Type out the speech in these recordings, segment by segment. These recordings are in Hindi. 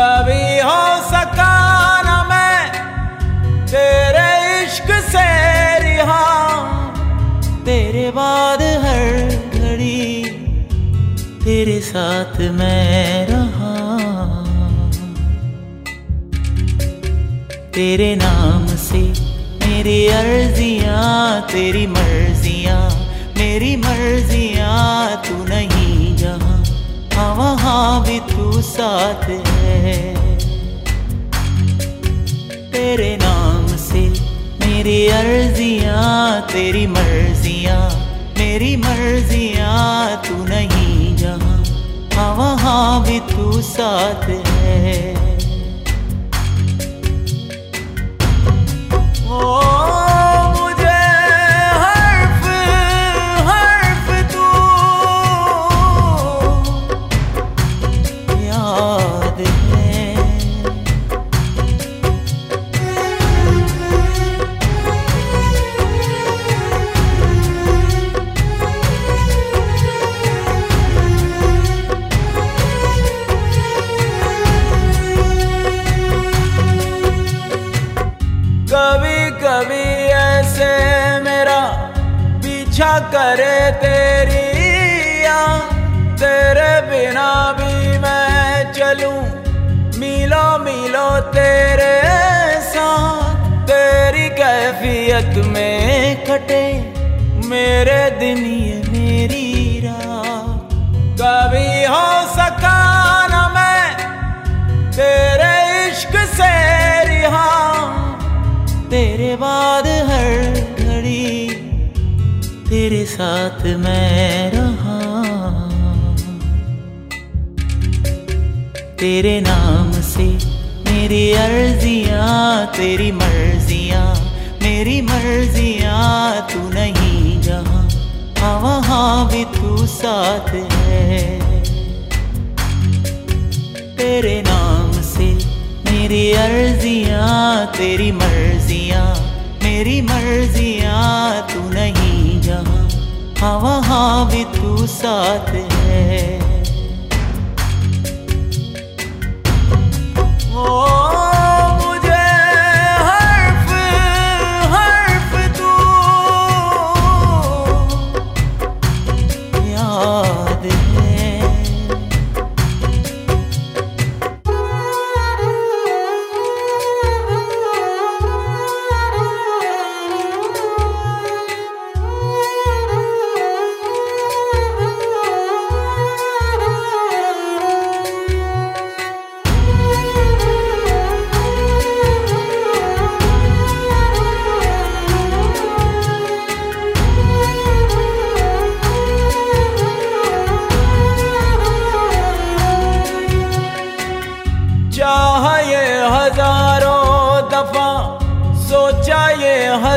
कभी हो सका न मैं तेरे इश्क से रिहा तेरे बाद हर घड़ी तेरे साथ मैं रहा तेरे नाम से मेरी अर्जियाँ, तेरी मर्जियाँ, मेरी मर्जियाँ तू नहीं जहाँ। हाँ वहाँ भी तू साथ है। मेरी अर्जियाँ, तेरी मर्जियाँ, मेरी मर्जियाँ, तू नहीं जहाँ। हाँ वहाँ भी तू साथ है। पीछा करे तेरी या तेरे बिना भी मैं चलूँ। मिलो मिलो तेरे साथ। तेरी कैफियत में कटे मेरे दिन ये मेरी रा कभी हो तेरे साथ मैं रहा। तेरे नाम से मेरी अर्जियाँ, तेरी मर्जियाँ, मेरी मर्जियाँ तू नहीं जहाँ। हाँ वहाँ भी तू साथ है। तेरे नाम से मेरी अर्जियाँ, तेरी मर्जियाँ, मेरी मर्जियाँ तू नहीं जहाँ हाँ वहाँ भी तू साथ है।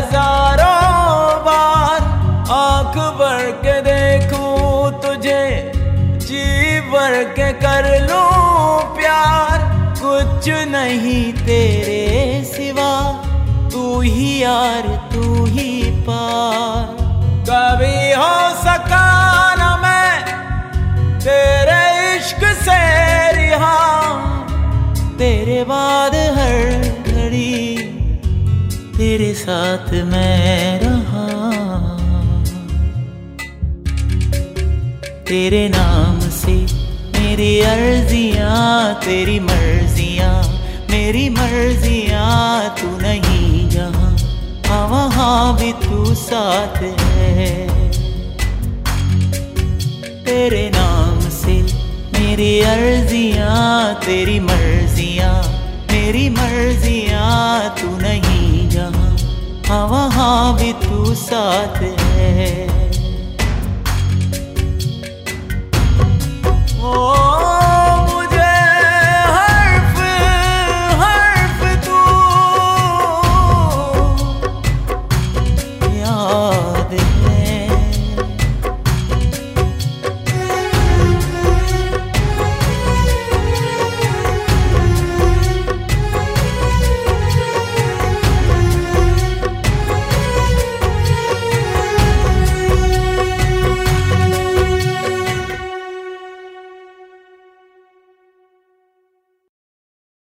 हज़ारों बार आँख भर के देखूँ तुझे जी भर के कर लूँ प्यार। कुछ नहीं तेरे सिवा, तू ही यार, तू ही पार। कभी हो सका साथ मैं रहा। तेरे नाम से मेरी अर्जियाँ, तेरी मर्जियाँ, मेरी मर्जियाँ तू नहीं जहाँ। हाँ वहाँ भी तू साथ है। तेरे नाम से मेरी अर्जियाँ, तेरी मर्जियाँ, मेरी मर्जियाँ तू हाँ वहाँ भी तू साथ है।